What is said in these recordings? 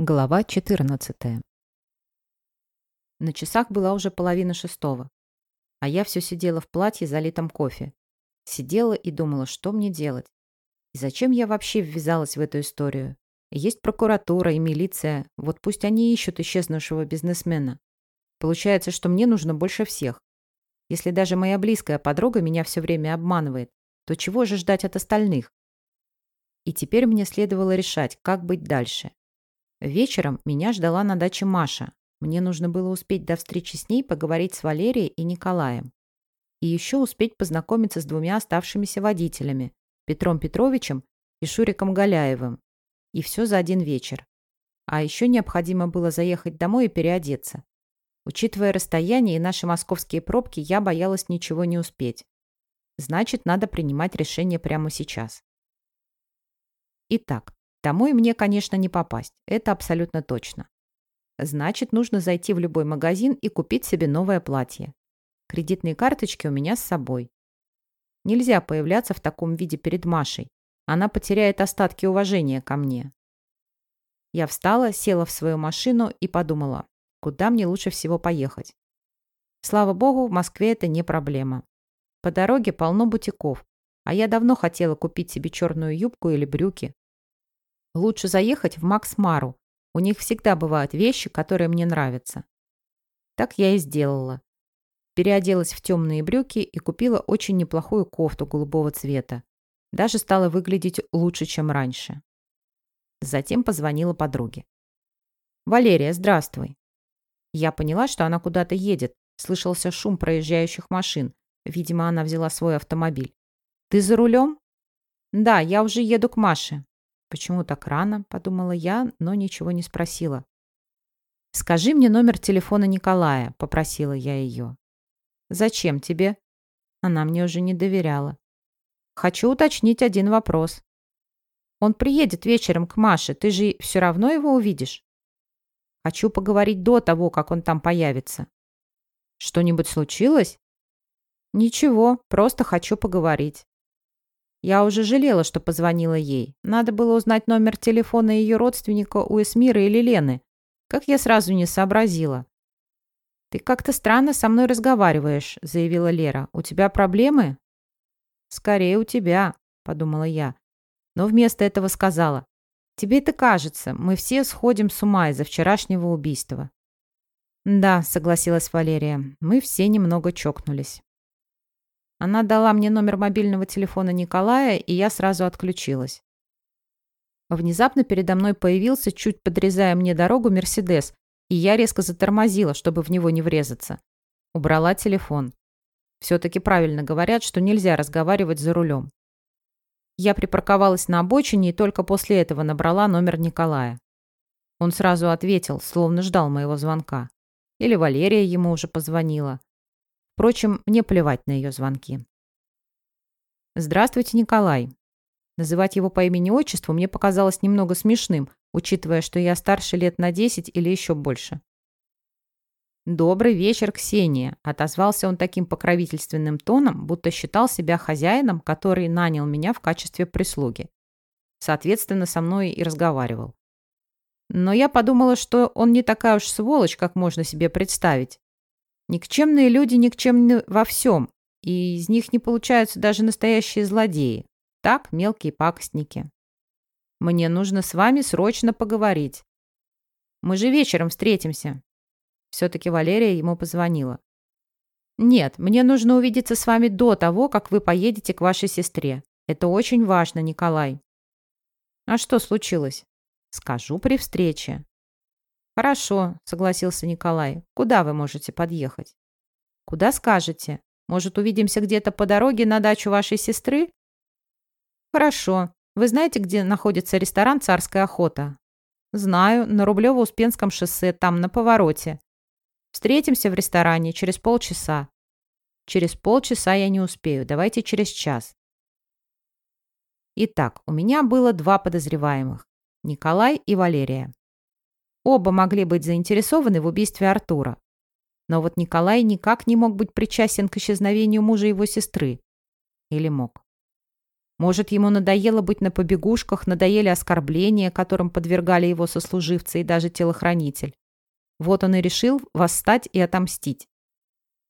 Глава 14. На часах была уже половина шестого, а я все сидела в платье, залитом кофе. Сидела и думала, что мне делать. И зачем я вообще ввязалась в эту историю? Есть прокуратура и милиция, вот пусть они ищут исчезнувшего бизнесмена. Получается, что мне нужно больше всех. Если даже моя близкая подруга меня все время обманывает, то чего же ждать от остальных? И теперь мне следовало решать, как быть дальше. Вечером меня ждала на даче Маша. Мне нужно было успеть до встречи с ней поговорить с Валерией и Николаем. И еще успеть познакомиться с двумя оставшимися водителями – Петром Петровичем и Шуриком Галяевым. И все за один вечер. А еще необходимо было заехать домой и переодеться. Учитывая расстояние и наши московские пробки, я боялась ничего не успеть. Значит, надо принимать решение прямо сейчас. Итак, Домой мне, конечно, не попасть, это абсолютно точно. Значит, нужно зайти в любой магазин и купить себе новое платье. Кредитные карточки у меня с собой. Нельзя появляться в таком виде перед Машей. Она потеряет остатки уважения ко мне. Я встала, села в свою машину и подумала, куда мне лучше всего поехать. Слава богу, в Москве это не проблема. По дороге полно бутиков, а я давно хотела купить себе черную юбку или брюки. Лучше заехать в Макс Мару. У них всегда бывают вещи, которые мне нравятся. Так я и сделала. Переоделась в темные брюки и купила очень неплохую кофту голубого цвета. Даже стала выглядеть лучше, чем раньше. Затем позвонила подруге. «Валерия, здравствуй». Я поняла, что она куда-то едет. Слышался шум проезжающих машин. Видимо, она взяла свой автомобиль. «Ты за рулем?» «Да, я уже еду к Маше. «Почему так рано?» – подумала я, но ничего не спросила. «Скажи мне номер телефона Николая», – попросила я ее. «Зачем тебе?» Она мне уже не доверяла. «Хочу уточнить один вопрос. Он приедет вечером к Маше, ты же все равно его увидишь?» «Хочу поговорить до того, как он там появится». «Что-нибудь случилось?» «Ничего, просто хочу поговорить». Я уже жалела, что позвонила ей. Надо было узнать номер телефона ее родственника у Эсмира или Лены. Как я сразу не сообразила. «Ты как-то странно со мной разговариваешь», — заявила Лера. «У тебя проблемы?» «Скорее у тебя», — подумала я. Но вместо этого сказала. «Тебе это кажется. Мы все сходим с ума из-за вчерашнего убийства». «Да», — согласилась Валерия. «Мы все немного чокнулись». Она дала мне номер мобильного телефона Николая, и я сразу отключилась. Внезапно передо мной появился, чуть подрезая мне дорогу, Мерседес, и я резко затормозила, чтобы в него не врезаться. Убрала телефон. Все-таки правильно говорят, что нельзя разговаривать за рулем. Я припарковалась на обочине и только после этого набрала номер Николая. Он сразу ответил, словно ждал моего звонка. Или Валерия ему уже позвонила. Впрочем, мне плевать на ее звонки. «Здравствуйте, Николай». Называть его по имени-отчеству мне показалось немного смешным, учитывая, что я старше лет на 10 или еще больше. «Добрый вечер, Ксения», — отозвался он таким покровительственным тоном, будто считал себя хозяином, который нанял меня в качестве прислуги. Соответственно, со мной и разговаривал. Но я подумала, что он не такая уж сволочь, как можно себе представить. Никчемные люди никчемны во всем, и из них не получаются даже настоящие злодеи. Так, мелкие пакостники. Мне нужно с вами срочно поговорить. Мы же вечером встретимся. Все-таки Валерия ему позвонила. Нет, мне нужно увидеться с вами до того, как вы поедете к вашей сестре. Это очень важно, Николай. А что случилось? Скажу при встрече. «Хорошо», — согласился Николай. «Куда вы можете подъехать?» «Куда скажете? Может, увидимся где-то по дороге на дачу вашей сестры?» «Хорошо. Вы знаете, где находится ресторан «Царская охота»?» «Знаю. На Рублево-Успенском шоссе, там, на повороте. Встретимся в ресторане через полчаса». «Через полчаса я не успею. Давайте через час». Итак, у меня было два подозреваемых. Николай и Валерия. Оба могли быть заинтересованы в убийстве Артура. Но вот Николай никак не мог быть причастен к исчезновению мужа его сестры. Или мог? Может, ему надоело быть на побегушках, надоели оскорбления, которым подвергали его сослуживцы и даже телохранитель. Вот он и решил восстать и отомстить.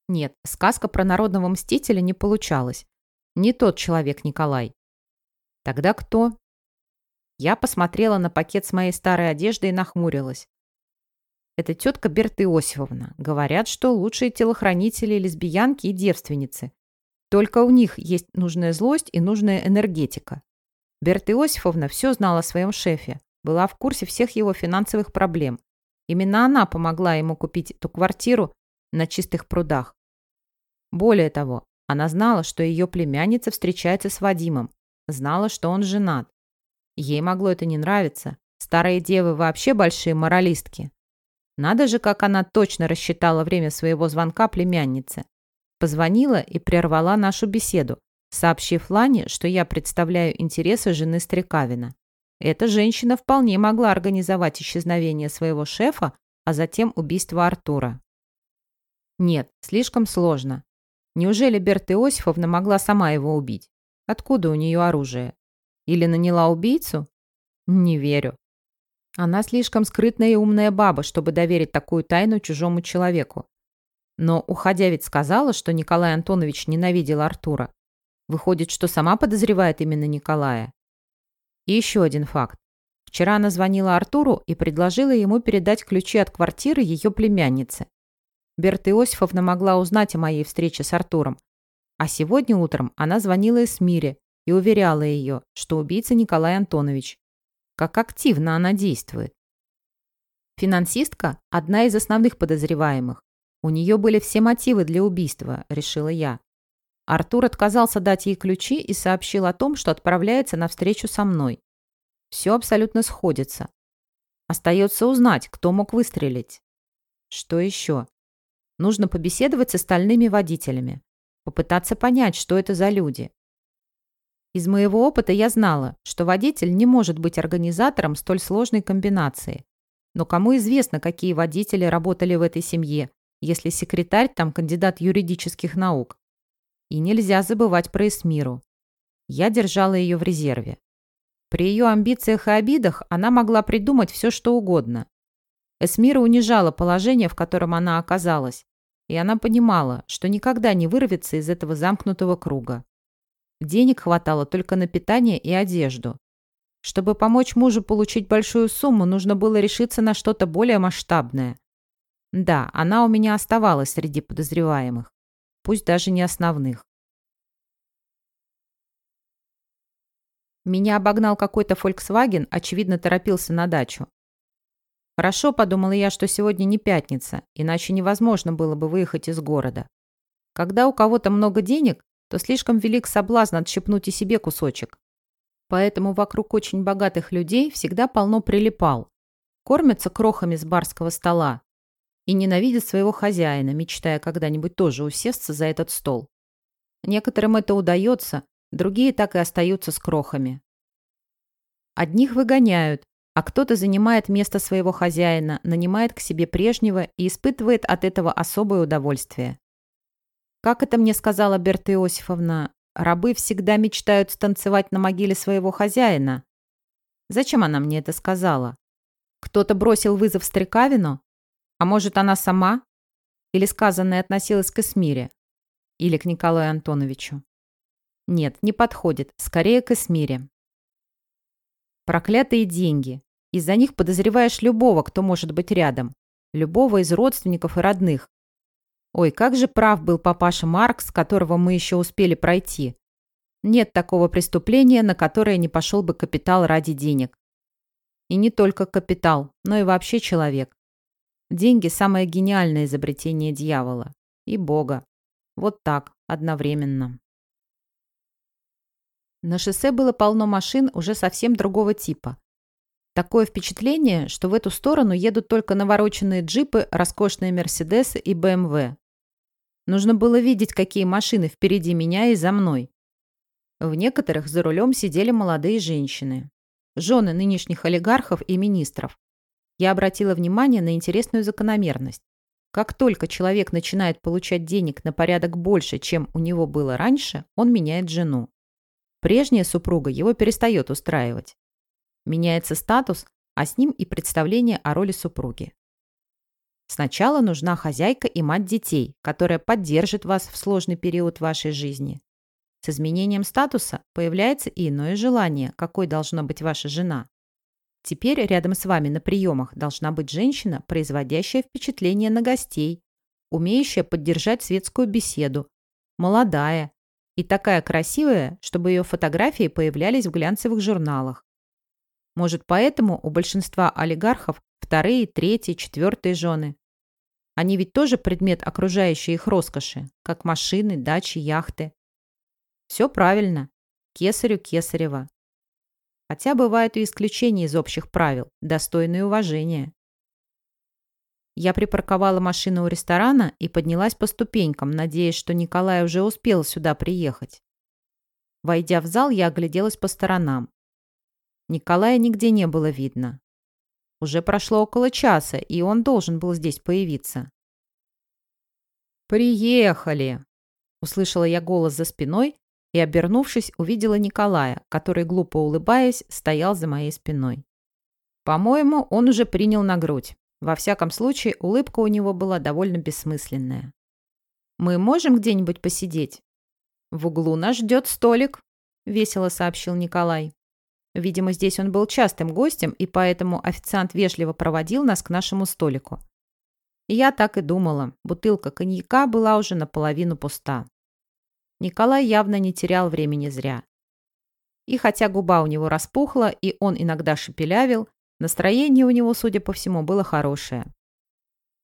Нет, сказка про народного мстителя не получалась. Не тот человек Николай. Тогда кто? Я посмотрела на пакет с моей старой одеждой и нахмурилась. Это тетка Берта Иосифовна. Говорят, что лучшие телохранители лесбиянки и девственницы. Только у них есть нужная злость и нужная энергетика. Берта Иосифовна все знала о своем шефе, была в курсе всех его финансовых проблем. Именно она помогла ему купить эту квартиру на чистых прудах. Более того, она знала, что ее племянница встречается с Вадимом, знала, что он женат. Ей могло это не нравиться. Старые девы вообще большие моралистки. Надо же, как она точно рассчитала время своего звонка племяннице. Позвонила и прервала нашу беседу, сообщив Лане, что я представляю интересы жены Стрекавина. Эта женщина вполне могла организовать исчезновение своего шефа, а затем убийство Артура. Нет, слишком сложно. Неужели Берта Иосифовна могла сама его убить? Откуда у нее оружие? Или наняла убийцу? Не верю. Она слишком скрытная и умная баба, чтобы доверить такую тайну чужому человеку. Но, уходя, ведь сказала, что Николай Антонович ненавидел Артура. Выходит, что сама подозревает именно Николая. И еще один факт. Вчера она звонила Артуру и предложила ему передать ключи от квартиры ее племяннице. Берта Иосифовна могла узнать о моей встрече с Артуром. А сегодня утром она звонила Эсмире и уверяла ее, что убийца Николай Антонович. Как активно она действует. Финансистка – одна из основных подозреваемых. У нее были все мотивы для убийства, решила я. Артур отказался дать ей ключи и сообщил о том, что отправляется на встречу со мной. Все абсолютно сходится. Остается узнать, кто мог выстрелить. Что еще? Нужно побеседовать с остальными водителями. Попытаться понять, что это за люди. Из моего опыта я знала, что водитель не может быть организатором столь сложной комбинации. Но кому известно, какие водители работали в этой семье, если секретарь там кандидат юридических наук. И нельзя забывать про Эсмиру. Я держала ее в резерве. При ее амбициях и обидах она могла придумать все, что угодно. Эсмира унижала положение, в котором она оказалась, и она понимала, что никогда не вырвется из этого замкнутого круга. Денег хватало только на питание и одежду. Чтобы помочь мужу получить большую сумму, нужно было решиться на что-то более масштабное. Да, она у меня оставалась среди подозреваемых, пусть даже не основных. Меня обогнал какой-то Volkswagen, очевидно, торопился на дачу. Хорошо, подумала я, что сегодня не пятница, иначе невозможно было бы выехать из города. Когда у кого-то много денег, то слишком велик соблазн отщепнуть и себе кусочек. Поэтому вокруг очень богатых людей всегда полно прилипал. Кормятся крохами с барского стола, и ненавидят своего хозяина, мечтая когда-нибудь тоже усесться за этот стол. Некоторым это удается, другие так и остаются с крохами. Одних выгоняют, а кто-то занимает место своего хозяина, нанимает к себе прежнего и испытывает от этого особое удовольствие. Как это мне сказала Берта Иосифовна, рабы всегда мечтают станцевать на могиле своего хозяина. Зачем она мне это сказала? Кто-то бросил вызов Стрекавину? А может, она сама? Или сказанное относилось к Эсмире? Или к Николаю Антоновичу? Нет, не подходит. Скорее к Эсмире. Проклятые деньги. Из-за них подозреваешь любого, кто может быть рядом. Любого из родственников и родных. Ой, как же прав был папаша Маркс, которого мы еще успели пройти. Нет такого преступления, на которое не пошел бы капитал ради денег. И не только капитал, но и вообще человек. Деньги – самое гениальное изобретение дьявола. И Бога. Вот так, одновременно. На шоссе было полно машин уже совсем другого типа. Такое впечатление, что в эту сторону едут только навороченные джипы, роскошные Мерседесы и БМВ. Нужно было видеть, какие машины впереди меня и за мной. В некоторых за рулем сидели молодые женщины. Жены нынешних олигархов и министров я обратила внимание на интересную закономерность. Как только человек начинает получать денег на порядок больше, чем у него было раньше, он меняет жену. Прежняя супруга его перестает устраивать. Меняется статус, а с ним и представление о роли супруги. Сначала нужна хозяйка и мать детей, которая поддержит вас в сложный период вашей жизни. С изменением статуса появляется и иное желание, какой должна быть ваша жена. Теперь рядом с вами на приемах должна быть женщина, производящая впечатление на гостей, умеющая поддержать светскую беседу, молодая и такая красивая, чтобы ее фотографии появлялись в глянцевых журналах. Может, поэтому у большинства олигархов вторые, третьи, четвертые жены. Они ведь тоже предмет окружающей их роскоши, как машины, дачи, яхты. Все правильно. Кесарю Кесарева. Хотя бывают и исключения из общих правил, достойные уважения. Я припарковала машину у ресторана и поднялась по ступенькам, надеясь, что Николай уже успел сюда приехать. Войдя в зал, я огляделась по сторонам. Николая нигде не было видно. Уже прошло около часа, и он должен был здесь появиться. «Приехали!» — услышала я голос за спиной и, обернувшись, увидела Николая, который, глупо улыбаясь, стоял за моей спиной. По-моему, он уже принял на грудь. Во всяком случае, улыбка у него была довольно бессмысленная. «Мы можем где-нибудь посидеть?» «В углу нас ждет столик», — весело сообщил Николай. Видимо, здесь он был частым гостем, и поэтому официант вежливо проводил нас к нашему столику. я так и думала. Бутылка коньяка была уже наполовину пуста. Николай явно не терял времени зря. И хотя губа у него распухла, и он иногда шепелявил, настроение у него, судя по всему, было хорошее.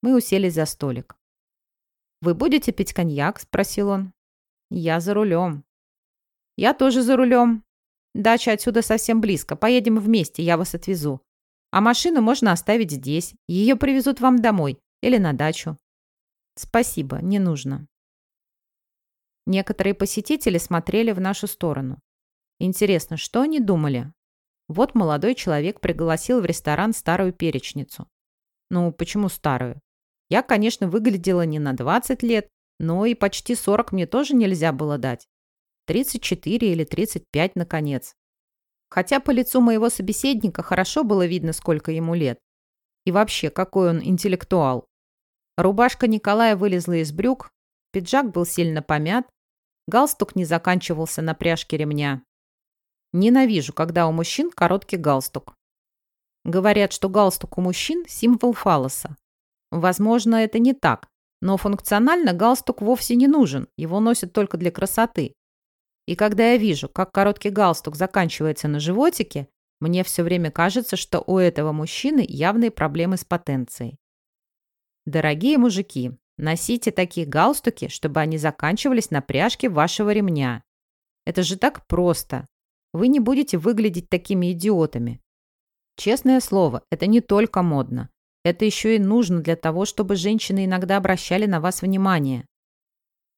Мы уселись за столик. «Вы будете пить коньяк?» – спросил он. «Я за рулем». «Я тоже за рулем», Дача отсюда совсем близко. Поедем вместе, я вас отвезу. А машину можно оставить здесь. Ее привезут вам домой или на дачу. Спасибо, не нужно. Некоторые посетители смотрели в нашу сторону. Интересно, что они думали? Вот молодой человек пригласил в ресторан старую перечницу. Ну, почему старую? Я, конечно, выглядела не на 20 лет, но и почти 40 мне тоже нельзя было дать. 34 или 35, наконец. Хотя по лицу моего собеседника хорошо было видно, сколько ему лет. И вообще, какой он интеллектуал. Рубашка Николая вылезла из брюк, пиджак был сильно помят, галстук не заканчивался на пряжке ремня. Ненавижу, когда у мужчин короткий галстук. Говорят, что галстук у мужчин – символ фалоса. Возможно, это не так, но функционально галстук вовсе не нужен, его носят только для красоты. И когда я вижу, как короткий галстук заканчивается на животике, мне все время кажется, что у этого мужчины явные проблемы с потенцией. Дорогие мужики, носите такие галстуки, чтобы они заканчивались на пряжке вашего ремня. Это же так просто. Вы не будете выглядеть такими идиотами. Честное слово, это не только модно. Это еще и нужно для того, чтобы женщины иногда обращали на вас внимание.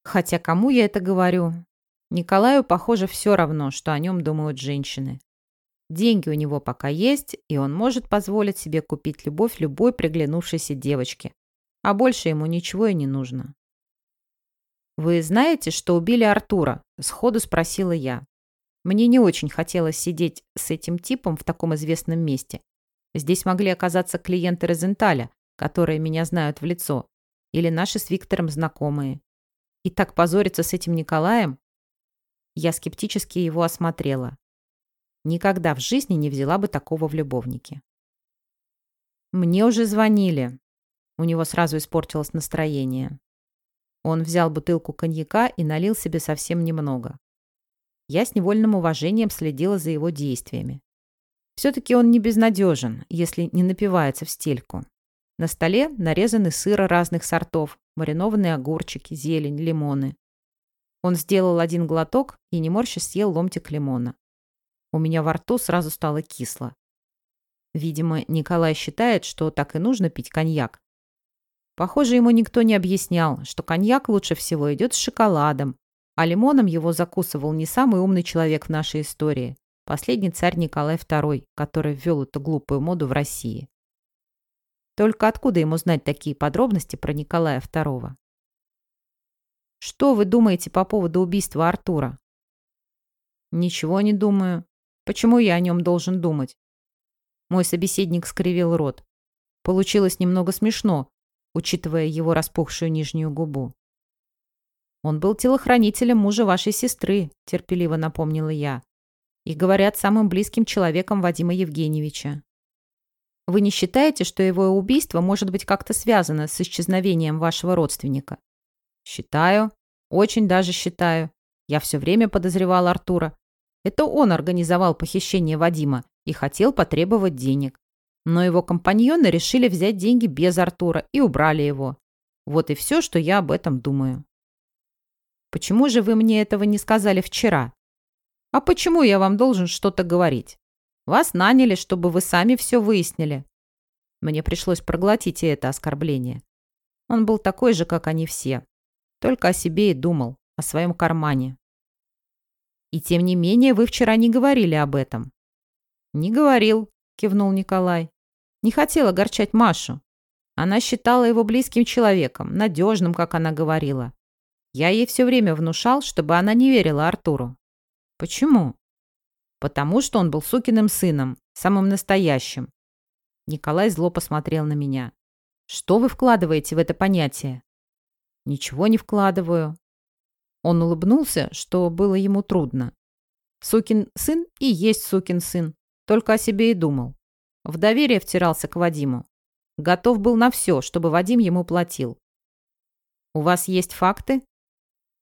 Хотя кому я это говорю? Николаю, похоже, все равно, что о нем думают женщины. Деньги у него пока есть, и он может позволить себе купить любовь любой приглянувшейся девочке. А больше ему ничего и не нужно. «Вы знаете, что убили Артура?» – сходу спросила я. Мне не очень хотелось сидеть с этим типом в таком известном месте. Здесь могли оказаться клиенты Розенталя, которые меня знают в лицо, или наши с Виктором знакомые. И так позориться с этим Николаем я скептически его осмотрела. Никогда в жизни не взяла бы такого в любовнике. «Мне уже звонили». У него сразу испортилось настроение. Он взял бутылку коньяка и налил себе совсем немного. Я с невольным уважением следила за его действиями. Все-таки он не безнадежен, если не напивается в стельку. На столе нарезаны сыры разных сортов, маринованные огурчики, зелень, лимоны. Он сделал один глоток и, не морща, съел ломтик лимона. У меня во рту сразу стало кисло. Видимо, Николай считает, что так и нужно пить коньяк. Похоже, ему никто не объяснял, что коньяк лучше всего идет с шоколадом, а лимоном его закусывал не самый умный человек в нашей истории, последний царь Николай II, который ввел эту глупую моду в России. Только откуда ему знать такие подробности про Николая II? Что вы думаете по поводу убийства Артура? Ничего не думаю. Почему я о нем должен думать? Мой собеседник скривил рот. Получилось немного смешно, учитывая его распухшую нижнюю губу. «Он был телохранителем мужа вашей сестры», — терпеливо напомнила я. «И, говорят, самым близким человеком Вадима Евгеньевича. Вы не считаете, что его убийство может быть как-то связано с исчезновением вашего родственника?» «Считаю. Очень даже считаю. Я все время подозревал Артура. Это он организовал похищение Вадима и хотел потребовать денег. Но его компаньоны решили взять деньги без Артура и убрали его. Вот и все, что я об этом думаю. Почему же вы мне этого не сказали вчера? А почему я вам должен что-то говорить? Вас наняли, чтобы вы сами все выяснили. Мне пришлось проглотить и это оскорбление. Он был такой же, как они все. Только о себе и думал, о своем кармане. И тем не менее вы вчера не говорили об этом. «Не говорил», — кивнул Николай. «Не хотел огорчать Машу. Она считала его близким человеком, надежным, как она говорила. Я ей все время внушал, чтобы она не верила Артуру. Почему? Потому что он был сукиным сыном, самым настоящим. Николай зло посмотрел на меня. Что вы вкладываете в это понятие? Ничего не вкладываю. Он улыбнулся, что было ему трудно. Сукин сын и есть сукин сын. Только о себе и думал. В доверие втирался к Вадиму. Готов был на все, чтобы Вадим ему платил. «У вас есть факты?»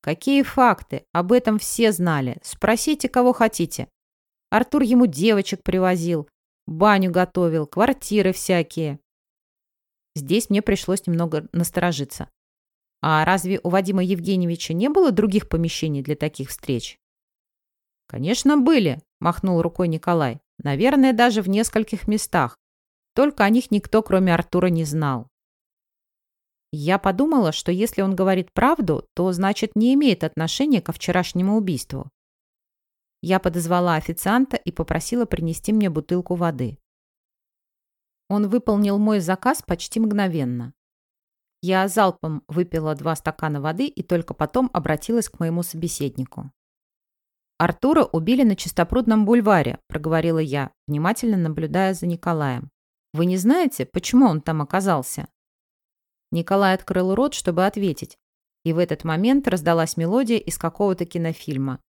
«Какие факты? Об этом все знали. Спросите, кого хотите. Артур ему девочек привозил, баню готовил, квартиры всякие». Здесь мне пришлось немного насторожиться. А разве у Вадима Евгеньевича не было других помещений для таких встреч? «Конечно, были», – махнул рукой Николай. Наверное, даже в нескольких местах. Только о них никто, кроме Артура, не знал. Я подумала, что если он говорит правду, то значит не имеет отношения ко вчерашнему убийству. Я подозвала официанта и попросила принести мне бутылку воды. Он выполнил мой заказ почти мгновенно. Я залпом выпила два стакана воды и только потом обратилась к моему собеседнику. «Артура убили на Чистопрудном бульваре», – проговорила я, внимательно наблюдая за Николаем. «Вы не знаете, почему он там оказался?» Николай открыл рот, чтобы ответить, и в этот момент раздалась мелодия из какого-то кинофильма.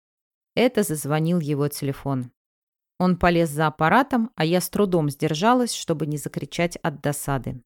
Это зазвонил его телефон. Он полез за аппаратом, а я с трудом сдержалась, чтобы не закричать от досады.